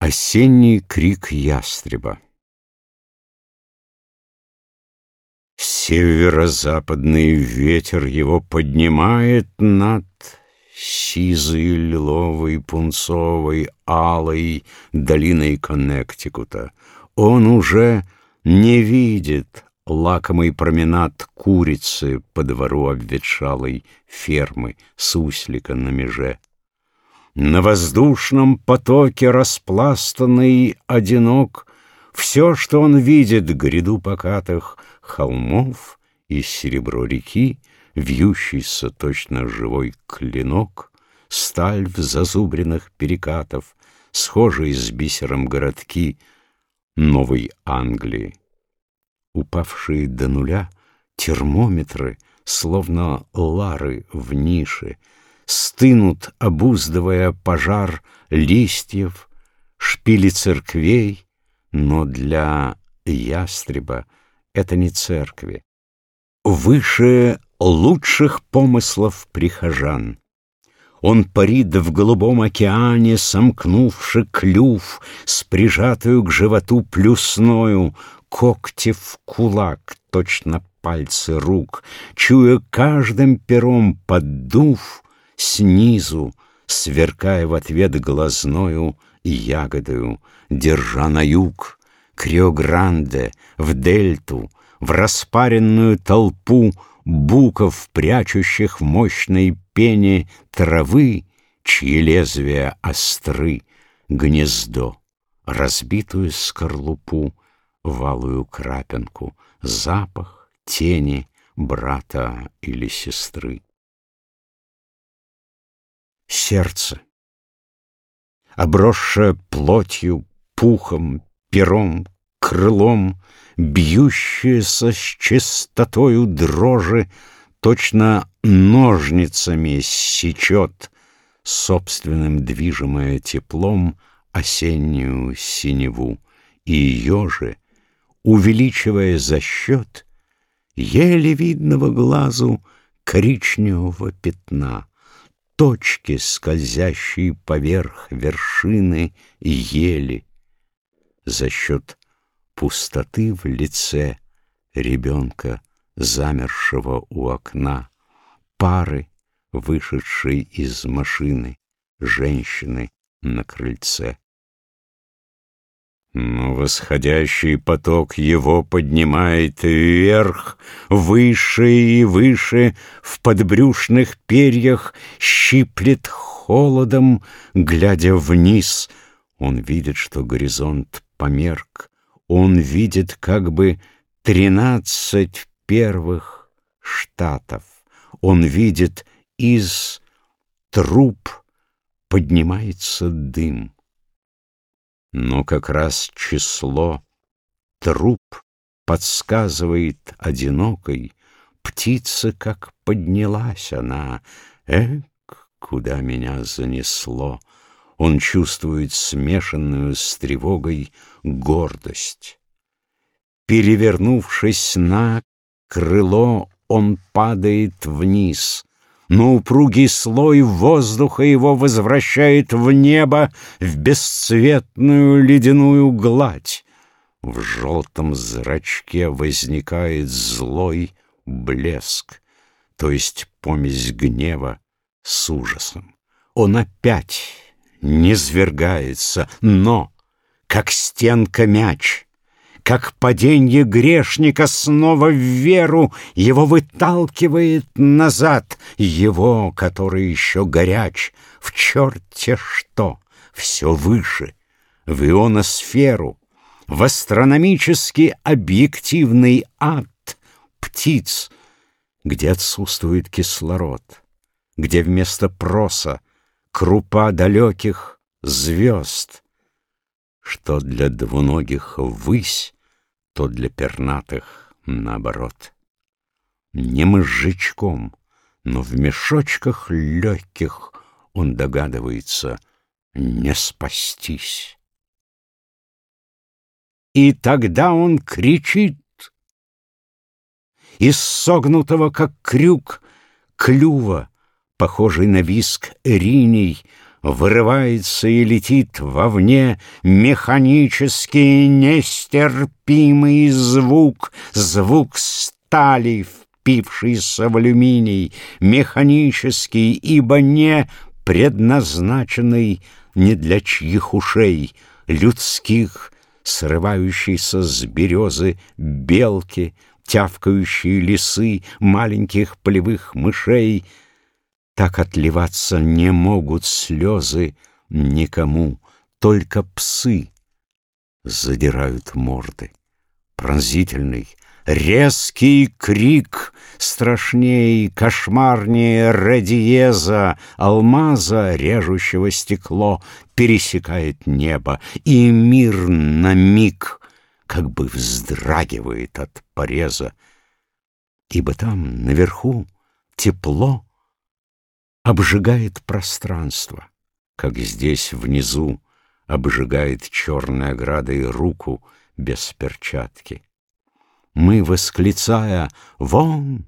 Осенний крик ястреба Северо-западный ветер его поднимает над Сизой, лиловой, пунцовой, алой долиной Коннектикута. Он уже не видит лакомый променад курицы по двору обветшалой фермы суслика на меже. На воздушном потоке распластанный одинок Все, что он видит, гряду покатых холмов И серебро реки, вьющийся точно живой клинок, Сталь в зазубренных перекатов, Схожие с бисером городки Новой Англии. Упавшие до нуля термометры, Словно лары в нише — Стынут, обуздывая пожар листьев, Шпили церквей, но для ястреба это не церкви. Выше лучших помыслов прихожан. Он парит в голубом океане, сомкнувши клюв С прижатую к животу плюсною, когти в кулак, точно пальцы рук, Чуя каждым пером поддув, снизу, сверкая в ответ глазною ягодою, держа на юг, к Рио-Гранде, в дельту, в распаренную толпу буков, прячущих в мощной пене травы, чьи лезвия остры, гнездо, разбитую скорлупу, валую крапинку, запах, тени брата или сестры сердце, обросшее плотью, пухом, пером, крылом, бьющееся с чистотою дрожи, точно ножницами сечет собственным движимое теплом осеннюю синеву, и ее же, увеличивая за счет еле видного глазу коричневого пятна, точки, скользящие поверх вершины ели, за счет пустоты в лице ребенка, замершего у окна, пары, вышедшей из машины, женщины на крыльце. Но восходящий поток его поднимает вверх, выше и выше, в подбрюшных перьях щиплет холодом, глядя вниз. Он видит, что горизонт померк, он видит как бы тринадцать первых штатов. Он видит из труб поднимается дым. Но как раз число труп подсказывает одинокой, Птица, как поднялась она, Эк, куда меня занесло! Он чувствует смешанную с тревогой гордость. Перевернувшись на крыло, он падает вниз, но упругий слой воздуха его возвращает в небо, в бесцветную ледяную гладь. В желтом зрачке возникает злой блеск, то есть помесь гнева с ужасом. Он опять не свергается, но, как стенка мяч, как паденье грешника снова в веру, Его выталкивает назад, его, который еще горяч, В черте что, все выше, в ионосферу, В астрономически объективный ад птиц, Где отсутствует кислород, где вместо проса Крупа далеких звезд — что для двуногих высь, то для пернатых наоборот. Не мозжечком, но в мешочках легких он догадывается не спастись. И тогда он кричит. Из согнутого, как крюк, клюва, похожий на виск риней, Вырывается и летит вовне Механический нестерпимый звук, Звук стали, впившийся в алюминий, Механический, ибо не предназначенный Ни для чьих ушей, людских, Срывающийся с березы белки, Тявкающие лисы маленьких полевых мышей — так отливаться не могут слезы никому, только псы задирают морды. Пронзительный, резкий крик, страшней, кошмарнее редиеза, алмаза, режущего стекло, пересекает небо, и мир на миг как бы вздрагивает от пореза. Ибо там, наверху, тепло, обжигает пространство, как здесь внизу обжигает черной оградой руку без перчатки. Мы, восклицая «Вон!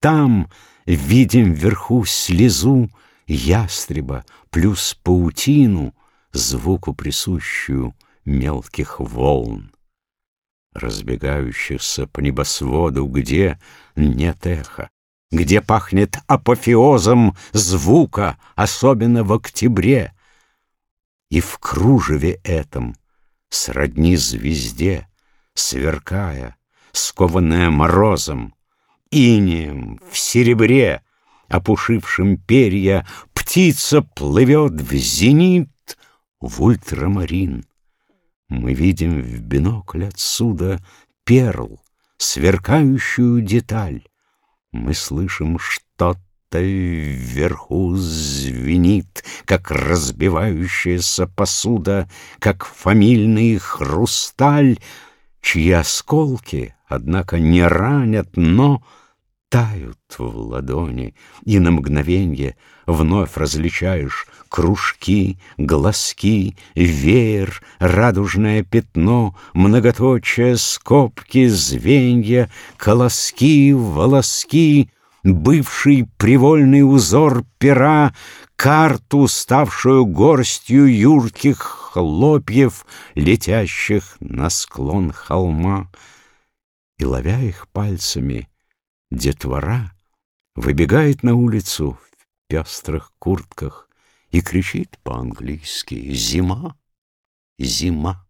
Там!» видим вверху слезу ястреба плюс паутину, звуку присущую мелких волн, разбегающихся по небосводу, где нет эха, где пахнет апофеозом звука, особенно в октябре. И в кружеве этом, сродни звезде, сверкая, скованная морозом, инеем в серебре, опушившим перья, птица плывет в зенит, в ультрамарин. Мы видим в бинокль отсюда перл, сверкающую деталь, мы слышим, что-то вверху звенит, Как разбивающаяся посуда, Как фамильный хрусталь, Чьи осколки, однако, не ранят, но тают в ладони, И на мгновенье вновь различаешь Кружки, глазки, веер, радужное пятно, Многоточие, скобки, звенья, Колоски, волоски, Бывший привольный узор пера, Карту, ставшую горстью юрких хлопьев, Летящих на склон холма. И, ловя их пальцами, детвора Выбегает на улицу в пестрых куртках, и кричит по-английски «Зима! Зима!».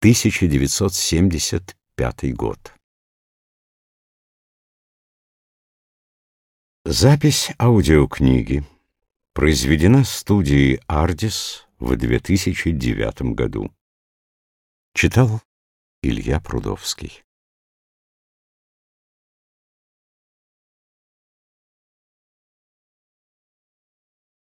1975 год. Запись аудиокниги произведена студией «Ардис» в 2009 году. Читал Илья Прудовский.